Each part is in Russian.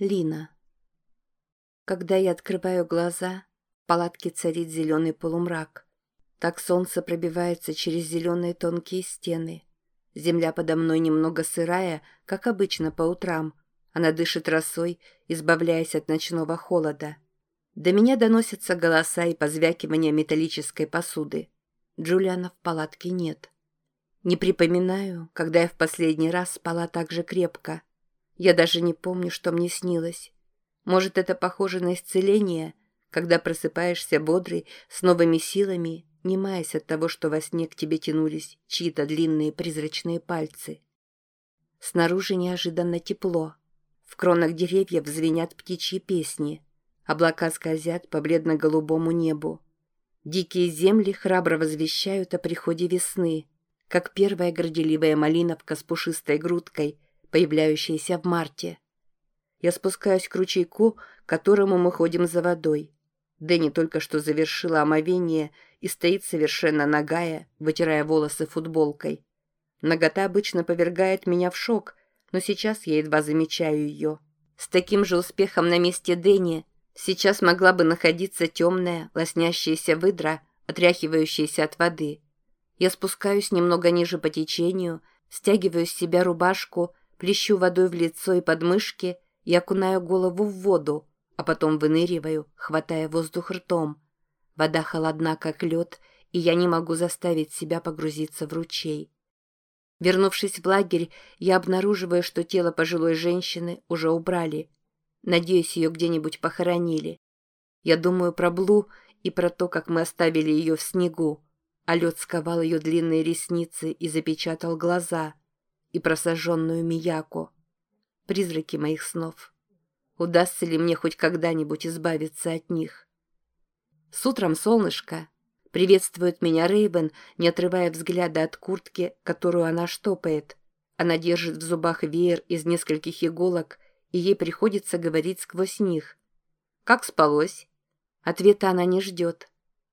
Лина. Когда я открываю глаза, в палатке царит зеленый полумрак. Так солнце пробивается через зеленые тонкие стены. Земля подо мной немного сырая, как обычно по утрам. Она дышит росой, избавляясь от ночного холода. До меня доносятся голоса и позвякивания металлической посуды. Джулиана в палатке нет. Не припоминаю, когда я в последний раз спала так же крепко. Я даже не помню, что мне снилось. Может, это похоже на исцеление, когда просыпаешься бодрый, с новыми силами, не маясь от того, что во сне к тебе тянулись чьи-то длинные призрачные пальцы. Снаружи неожиданно тепло. В кронах деревьев звенят птичьи песни. Облака скользят по бледно-голубому небу. Дикие земли храбро возвещают о приходе весны, как первая горделивая малиновка с пушистой грудкой — появляющиеся в марте. Я спускаюсь к ручейку, к которому мы ходим за водой. Дэнни только что завершила омовение и стоит совершенно нагая, вытирая волосы футболкой. Нагота обычно повергает меня в шок, но сейчас я едва замечаю ее. С таким же успехом на месте Дэнни сейчас могла бы находиться темная, лоснящаяся выдра, отряхивающаяся от воды. Я спускаюсь немного ниже по течению, стягиваю с себя рубашку плещу водой в лицо и подмышки и окунаю голову в воду, а потом выныриваю, хватая воздух ртом. Вода холодна, как лед, и я не могу заставить себя погрузиться в ручей. Вернувшись в лагерь, я обнаруживаю, что тело пожилой женщины уже убрали. Надеюсь, ее где-нибудь похоронили. Я думаю про Блу и про то, как мы оставили ее в снегу, а лед сковал ее длинные ресницы и запечатал глаза и просаженную Мияку. Призраки моих снов. Удастся ли мне хоть когда-нибудь избавиться от них? С утром солнышко. Приветствует меня Рейбен, не отрывая взгляда от куртки, которую она штопает. Она держит в зубах веер из нескольких иголок, и ей приходится говорить сквозь них. «Как спалось?» Ответа она не ждет.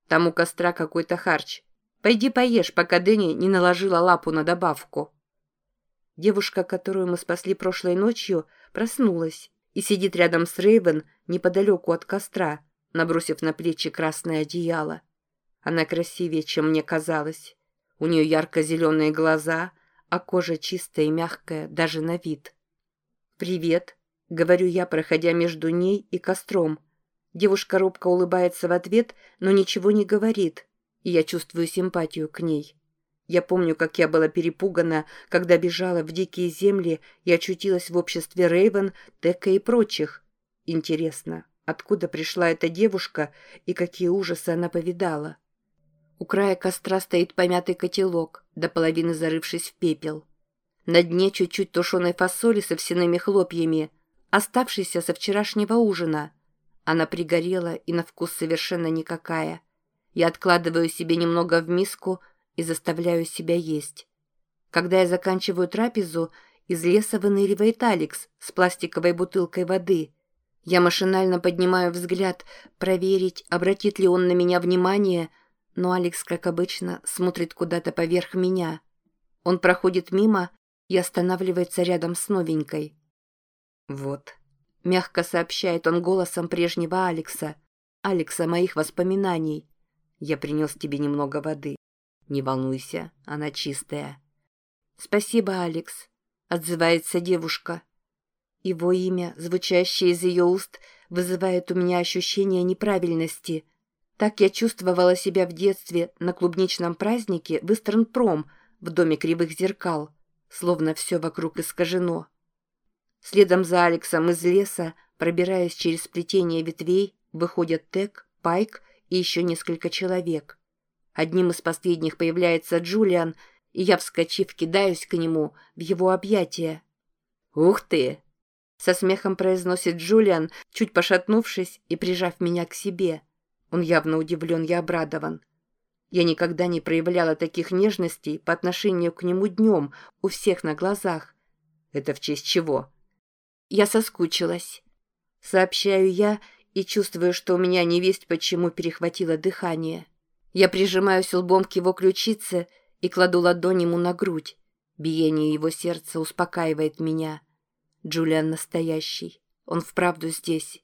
Там у костра какой-то харч. Пойди поешь, пока Дэнни не наложила лапу на добавку. Девушка, которую мы спасли прошлой ночью, проснулась и сидит рядом с Рейвен неподалеку от костра, набросив на плечи красное одеяло. Она красивее, чем мне казалось. У нее ярко-зеленые глаза, а кожа чистая и мягкая даже на вид. «Привет», — говорю я, проходя между ней и костром. Девушка робко улыбается в ответ, но ничего не говорит, и я чувствую симпатию к ней. Я помню, как я была перепугана, когда бежала в дикие земли и очутилась в обществе Рейвен, Тека и прочих. Интересно, откуда пришла эта девушка и какие ужасы она повидала? У края костра стоит помятый котелок, до половины зарывшись в пепел. На дне чуть-чуть тушеной фасоли со овсяными хлопьями, оставшейся со вчерашнего ужина. Она пригорела и на вкус совершенно никакая. Я откладываю себе немного в миску, и заставляю себя есть. Когда я заканчиваю трапезу, из леса выныривает Алекс с пластиковой бутылкой воды. Я машинально поднимаю взгляд, проверить, обратит ли он на меня внимание, но Алекс, как обычно, смотрит куда-то поверх меня. Он проходит мимо и останавливается рядом с новенькой. «Вот», — мягко сообщает он голосом прежнего Алекса, Алекса моих воспоминаний. «Я принес тебе немного воды». «Не волнуйся, она чистая». «Спасибо, Алекс», — отзывается девушка. Его имя, звучащее из ее уст, вызывает у меня ощущение неправильности. Так я чувствовала себя в детстве на клубничном празднике в Истернпром в Доме кривых зеркал, словно все вокруг искажено. Следом за Алексом из леса, пробираясь через сплетение ветвей, выходят Тек, Пайк и еще несколько человек. Одним из последних появляется Джулиан, и я, вскочив, кидаюсь к нему в его объятия. «Ух ты!» — со смехом произносит Джулиан, чуть пошатнувшись и прижав меня к себе. Он явно удивлен и обрадован. Я никогда не проявляла таких нежностей по отношению к нему днем, у всех на глазах. Это в честь чего? Я соскучилась. Сообщаю я и чувствую, что у меня невесть почему перехватило дыхание. Я прижимаюсь лбом к его ключице и кладу ладонь ему на грудь. Биение его сердца успокаивает меня. Джулиан настоящий. Он вправду здесь.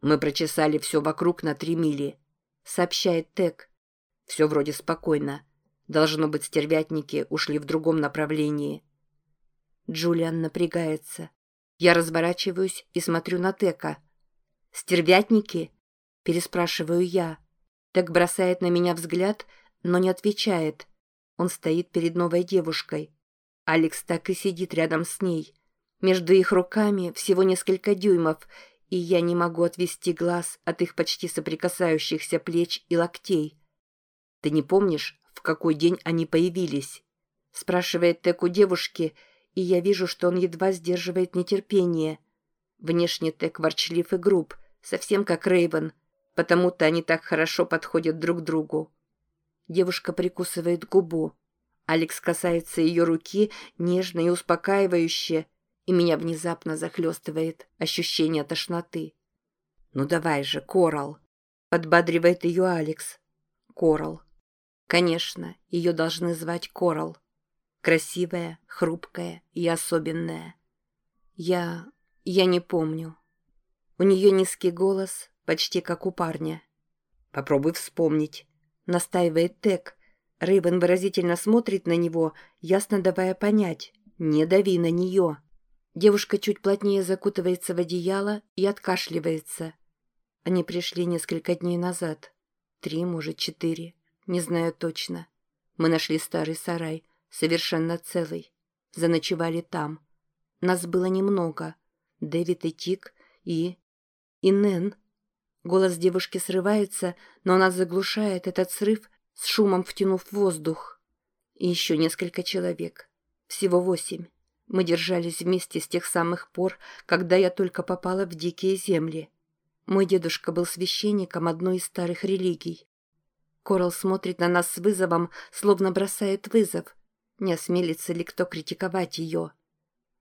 Мы прочесали все вокруг на три мили, сообщает Тек. Все вроде спокойно. Должно быть, стервятники ушли в другом направлении. Джулиан напрягается. Я разворачиваюсь и смотрю на Тека. «Стервятники?» – переспрашиваю я. Тек бросает на меня взгляд, но не отвечает. Он стоит перед новой девушкой. Алекс так и сидит рядом с ней. Между их руками всего несколько дюймов, и я не могу отвести глаз от их почти соприкасающихся плеч и локтей. «Ты не помнишь, в какой день они появились?» спрашивает Тек у девушки, и я вижу, что он едва сдерживает нетерпение. Внешне Тек ворчлив и груб, совсем как Рейвен, потому-то они так хорошо подходят друг другу. Девушка прикусывает губу. Алекс касается ее руки, нежно и успокаивающе, и меня внезапно захлестывает ощущение тошноты. «Ну давай же, Корал!» — подбадривает ее Алекс. «Корал». Конечно, ее должны звать Корал. Красивая, хрупкая и особенная. Я... я не помню. У нее низкий голос, почти как у парня. «Попробуй вспомнить», — настаивает Тек. Рейвен выразительно смотрит на него, ясно давая понять. «Не дави на нее». Девушка чуть плотнее закутывается в одеяло и откашливается. Они пришли несколько дней назад. Три, может, четыре. Не знаю точно. Мы нашли старый сарай, совершенно целый. Заночевали там. Нас было немного. Дэвид и Тик и... и Нэн. Голос девушки срывается, но нас заглушает этот срыв, с шумом втянув воздух. И еще несколько человек. Всего восемь. Мы держались вместе с тех самых пор, когда я только попала в дикие земли. Мой дедушка был священником одной из старых религий. Корал смотрит на нас с вызовом, словно бросает вызов. Не осмелится ли кто критиковать ее?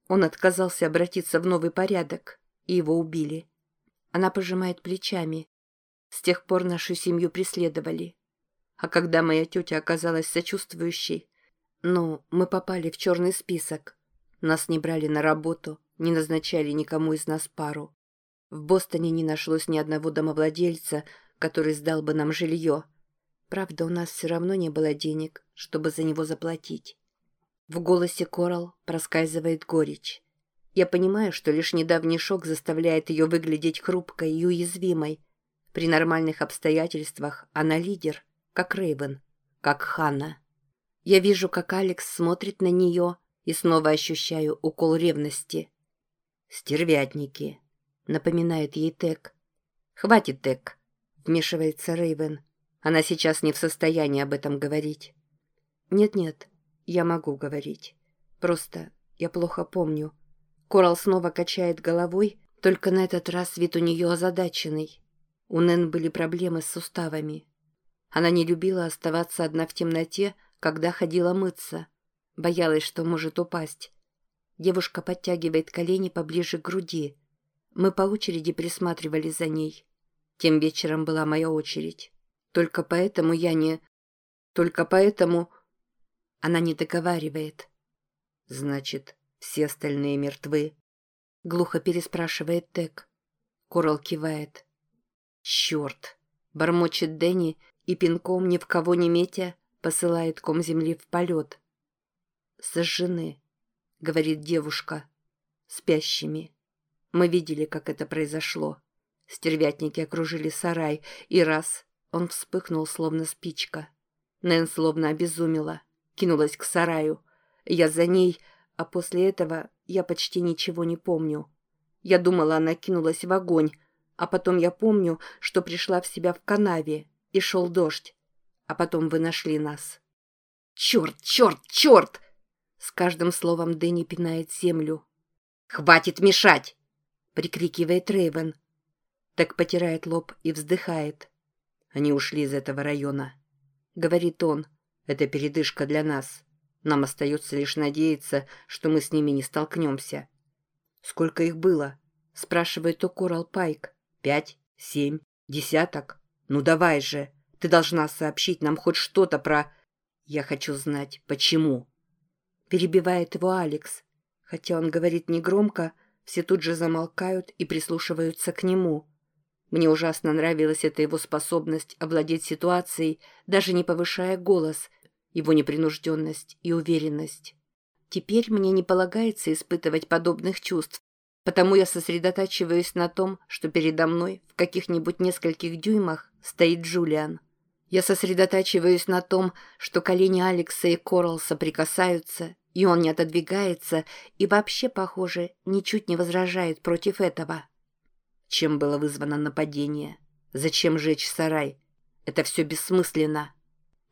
Он отказался обратиться в новый порядок, и его убили. Она пожимает плечами. С тех пор нашу семью преследовали. А когда моя тетя оказалась сочувствующей, ну, мы попали в черный список. Нас не брали на работу, не назначали никому из нас пару. В Бостоне не нашлось ни одного домовладельца, который сдал бы нам жилье. Правда, у нас все равно не было денег, чтобы за него заплатить. В голосе Корал проскальзывает горечь. Я понимаю, что лишь недавний шок заставляет ее выглядеть хрупкой и уязвимой. При нормальных обстоятельствах она лидер, как Рейвен, как Ханна. Я вижу, как Алекс смотрит на нее, и снова ощущаю укол ревности. «Стервятники», — напоминает ей Тек. «Хватит, Тек», — вмешивается Рейвен. Она сейчас не в состоянии об этом говорить. «Нет-нет, я могу говорить. Просто я плохо помню». Корал снова качает головой, только на этот раз вид у нее озадаченный. У Нэн были проблемы с суставами. Она не любила оставаться одна в темноте, когда ходила мыться. Боялась, что может упасть. Девушка подтягивает колени поближе к груди. Мы по очереди присматривали за ней. Тем вечером была моя очередь. Только поэтому я не... Только поэтому... Она не договаривает. Значит, все остальные мертвы? Глухо переспрашивает Тек. Корал кивает. Черт! Бормочет Дэнни и пинком ни в кого не метя посылает ком земли в полет сожжены», — говорит девушка, — «спящими. Мы видели, как это произошло. Стервятники окружили сарай, и раз он вспыхнул, словно спичка. Нэн словно обезумела, кинулась к сараю. Я за ней, а после этого я почти ничего не помню. Я думала, она кинулась в огонь, а потом я помню, что пришла в себя в канаве, и шел дождь. А потом вы нашли нас. «Черт, черт, черт!» С каждым словом Дэнни пинает землю. «Хватит мешать!» — прикрикивает Рейвен. Так потирает лоб и вздыхает. «Они ушли из этого района», — говорит он. «Это передышка для нас. Нам остается лишь надеяться, что мы с ними не столкнемся». «Сколько их было?» — спрашивает у Корал Пайк. «Пять? Семь? Десяток? Ну давай же! Ты должна сообщить нам хоть что-то про...» «Я хочу знать, почему». Перебивает его Алекс. Хотя он говорит негромко, Все тут же замолкают и прислушиваются к нему. Мне ужасно нравилась эта его способность овладеть ситуацией, даже не повышая голос, его непринужденность и уверенность. Теперь мне не полагается испытывать подобных чувств, потому я сосредотачиваюсь на том, что передо мной в каких-нибудь нескольких дюймах стоит Джулиан. Я сосредотачиваюсь на том, что колени Алекса и Корал соприкасаются, и он не отодвигается и вообще, похоже, ничуть не возражает против этого. Чем было вызвано нападение? Зачем жечь сарай? Это все бессмысленно.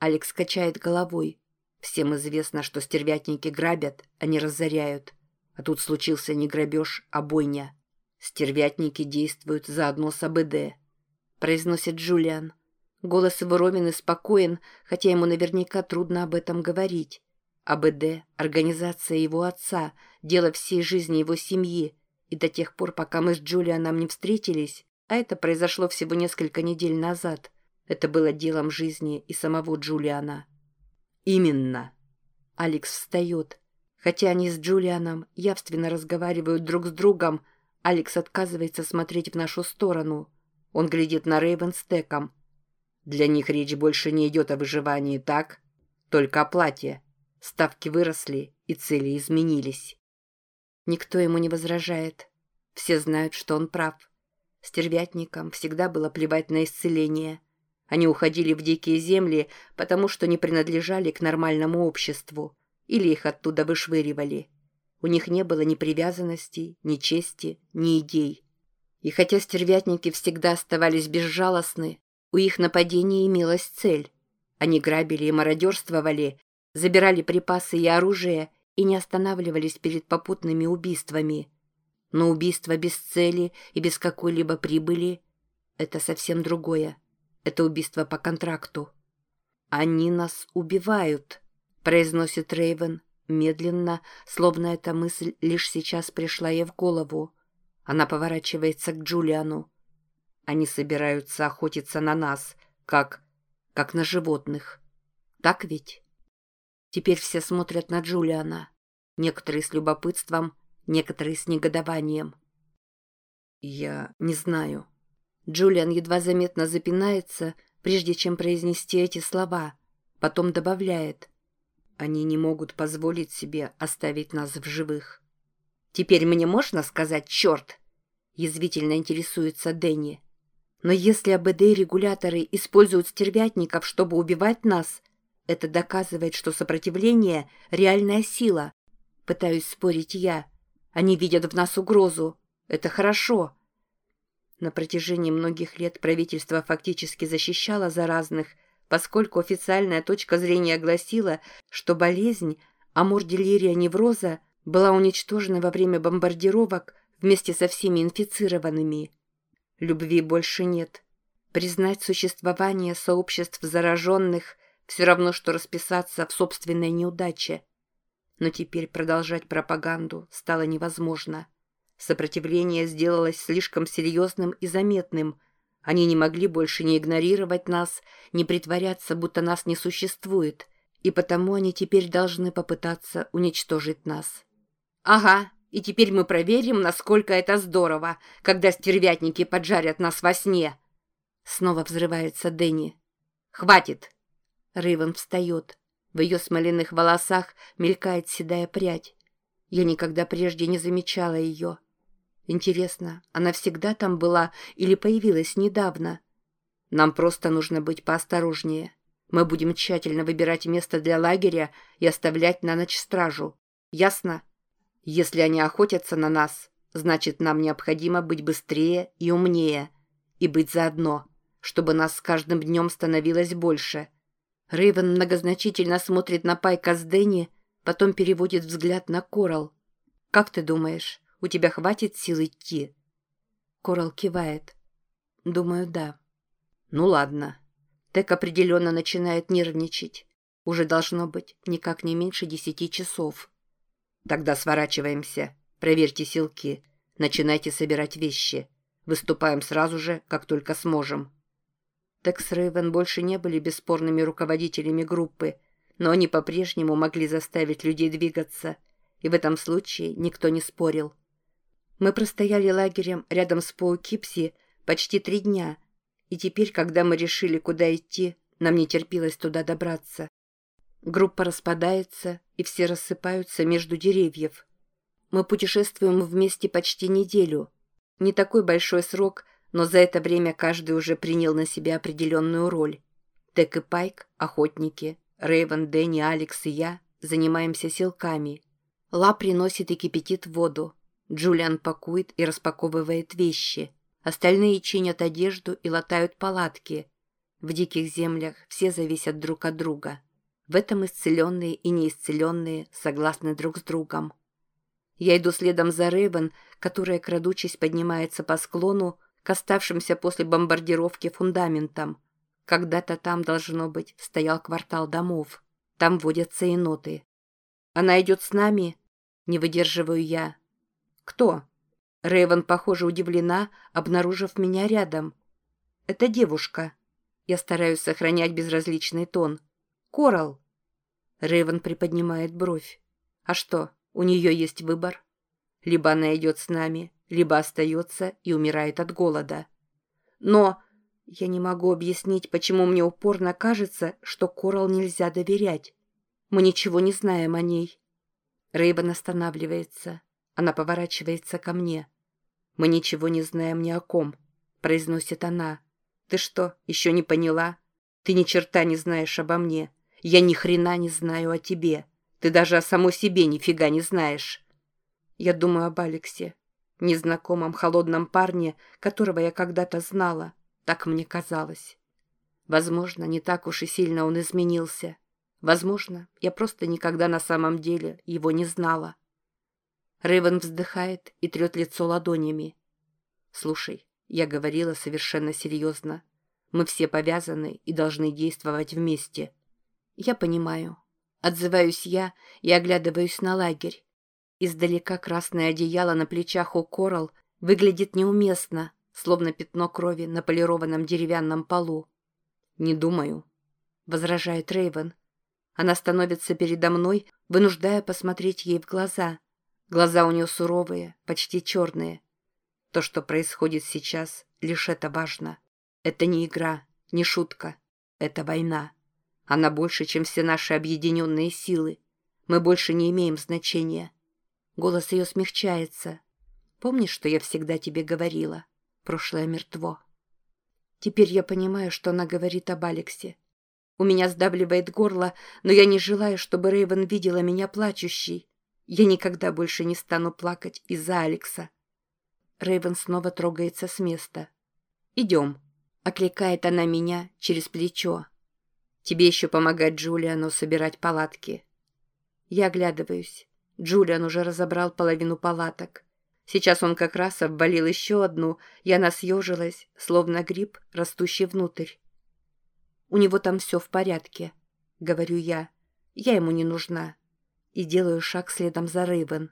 Алекс качает головой. Всем известно, что стервятники грабят, а не разоряют. А тут случился не грабеж, а бойня. Стервятники действуют заодно с АБД. Произносит Джулиан. Голос его ровен и спокоен, хотя ему наверняка трудно об этом говорить. АБД – организация его отца, дело всей жизни его семьи. И до тех пор, пока мы с Джулианом не встретились, а это произошло всего несколько недель назад, это было делом жизни и самого Джулиана. Именно. Алекс встает. Хотя они с Джулианом явственно разговаривают друг с другом, Алекс отказывается смотреть в нашу сторону. Он глядит на Рейвен с Теком. Для них речь больше не идет о выживании, так? Только о платье. Ставки выросли, и цели изменились. Никто ему не возражает. Все знают, что он прав. Стервятникам всегда было плевать на исцеление – они уходили в дикие земли, потому что не принадлежали к нормальному обществу, или их оттуда вышвыривали. У них не было ни привязанностей, ни чести, ни идей. И хотя стервятники всегда оставались безжалостны, у их нападения имелась цель. Они грабили и мародерствовали, забирали припасы и оружие и не останавливались перед попутными убийствами. Но убийство без цели и без какой-либо прибыли – это совсем другое. Это убийство по контракту. «Они нас убивают», — произносит Рейвен медленно, словно эта мысль лишь сейчас пришла ей в голову. Она поворачивается к Джулиану. «Они собираются охотиться на нас, как... как на животных. Так ведь?» Теперь все смотрят на Джулиана. Некоторые с любопытством, некоторые с негодованием. «Я не знаю», Джулиан едва заметно запинается, прежде чем произнести эти слова. Потом добавляет. Они не могут позволить себе оставить нас в живых. «Теперь мне можно сказать «черт»?» Язвительно интересуется Дэнни. «Но если АБД-регуляторы используют стервятников, чтобы убивать нас, это доказывает, что сопротивление — реальная сила. Пытаюсь спорить я. Они видят в нас угрозу. Это хорошо». На протяжении многих лет правительство фактически защищало заразных, поскольку официальная точка зрения гласила, что болезнь, амур невроза, была уничтожена во время бомбардировок вместе со всеми инфицированными. Любви больше нет. Признать существование сообществ зараженных все равно, что расписаться в собственной неудаче. Но теперь продолжать пропаганду стало невозможно. Сопротивление сделалось слишком серьезным и заметным. Они не могли больше не игнорировать нас, не притворяться, будто нас не существует, и потому они теперь должны попытаться уничтожить нас. «Ага, и теперь мы проверим, насколько это здорово, когда стервятники поджарят нас во сне!» Снова взрывается Дэнни. «Хватит!» Рейвен встает. В ее смоляных волосах мелькает седая прядь. Я никогда прежде не замечала ее. Интересно, она всегда там была или появилась недавно? Нам просто нужно быть поосторожнее. Мы будем тщательно выбирать место для лагеря и оставлять на ночь стражу. Ясно? Если они охотятся на нас, значит, нам необходимо быть быстрее и умнее. И быть заодно, чтобы нас с каждым днем становилось больше. Рейвен многозначительно смотрит на Пайка с Дэнни, потом переводит взгляд на Корал. «Как ты думаешь, у тебя хватит сил идти?» Корал кивает. «Думаю, да». «Ну ладно». Тек определенно начинает нервничать. Уже должно быть никак не меньше десяти часов. «Тогда сворачиваемся. Проверьте силки. Начинайте собирать вещи. Выступаем сразу же, как только сможем». Тек с Рейвен больше не были бесспорными руководителями группы, но они по-прежнему могли заставить людей двигаться, и в этом случае никто не спорил. Мы простояли лагерем рядом с Поукипси почти три дня, и теперь, когда мы решили, куда идти, нам не терпелось туда добраться. Группа распадается, и все рассыпаются между деревьев. Мы путешествуем вместе почти неделю. Не такой большой срок, но за это время каждый уже принял на себя определенную роль. Тек и Пайк – охотники, Рейвен, Дэнни, Алекс и я занимаемся селками. Ла приносит и кипятит воду. Джулиан пакует и распаковывает вещи. Остальные чинят одежду и латают палатки. В диких землях все зависят друг от друга. В этом исцеленные и неисцеленные согласны друг с другом. Я иду следом за Рейвен, которая, крадучись, поднимается по склону к оставшимся после бомбардировки фундаментам. Когда-то там, должно быть, стоял квартал домов. Там водятся еноты. Она идет с нами? Не выдерживаю я. Кто? Рейвен, похоже, удивлена, обнаружив меня рядом. Это девушка. Я стараюсь сохранять безразличный тон. Корал. Рейвен приподнимает бровь. А что, у нее есть выбор? Либо она идет с нами, либо остается и умирает от голода. Но я не могу объяснить, почему мне упорно кажется, что Корал нельзя доверять. Мы ничего не знаем о ней. Рейбан останавливается. Она поворачивается ко мне. «Мы ничего не знаем ни о ком», — произносит она. «Ты что, еще не поняла? Ты ни черта не знаешь обо мне. Я ни хрена не знаю о тебе. Ты даже о самой себе нифига не знаешь». Я думаю об Алексе, незнакомом холодном парне, которого я когда-то знала. Так мне казалось. Возможно, не так уж и сильно он изменился. Возможно, я просто никогда на самом деле его не знала. Рэйвен вздыхает и трет лицо ладонями. «Слушай, я говорила совершенно серьезно. Мы все повязаны и должны действовать вместе». «Я понимаю». Отзываюсь я и оглядываюсь на лагерь. Издалека красное одеяло на плечах у Корал выглядит неуместно, словно пятно крови на полированном деревянном полу. «Не думаю», — возражает Рейвен. Она становится передо мной, вынуждая посмотреть ей в глаза. Глаза у нее суровые, почти черные. То, что происходит сейчас, лишь это важно. Это не игра, не шутка. Это война. Она больше, чем все наши объединенные силы. Мы больше не имеем значения. Голос ее смягчается. Помнишь, что я всегда тебе говорила? Прошлое мертво. Теперь я понимаю, что она говорит об Алексе. У меня сдавливает горло, но я не желаю, чтобы Рейвен видела меня плачущей. Я никогда больше не стану плакать из-за Алекса. Рейвен снова трогается с места. «Идем», — окликает она меня через плечо. «Тебе еще помогать Джулиану собирать палатки». Я оглядываюсь. Джулиан уже разобрал половину палаток. Сейчас он как раз обвалил еще одну, и она съежилась, словно гриб, растущий внутрь. «У него там все в порядке», — говорю я. «Я ему не нужна». И делаю шаг следом за Рейвен.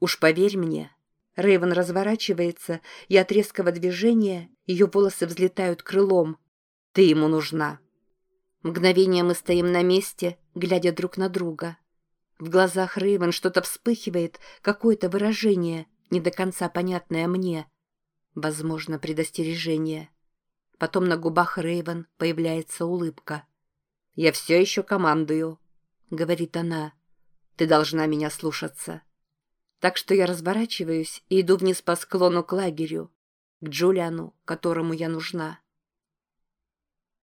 «Уж поверь мне». Рейвен разворачивается, и от резкого движения ее волосы взлетают крылом. «Ты ему нужна». Мгновение мы стоим на месте, глядя друг на друга. В глазах Рейвен что-то вспыхивает, какое-то выражение — не до конца понятное мне. Возможно, предостережение. Потом на губах Рейвен появляется улыбка. «Я все еще командую», — говорит она. «Ты должна меня слушаться». Так что я разворачиваюсь и иду вниз по склону к лагерю, к Джулиану, которому я нужна.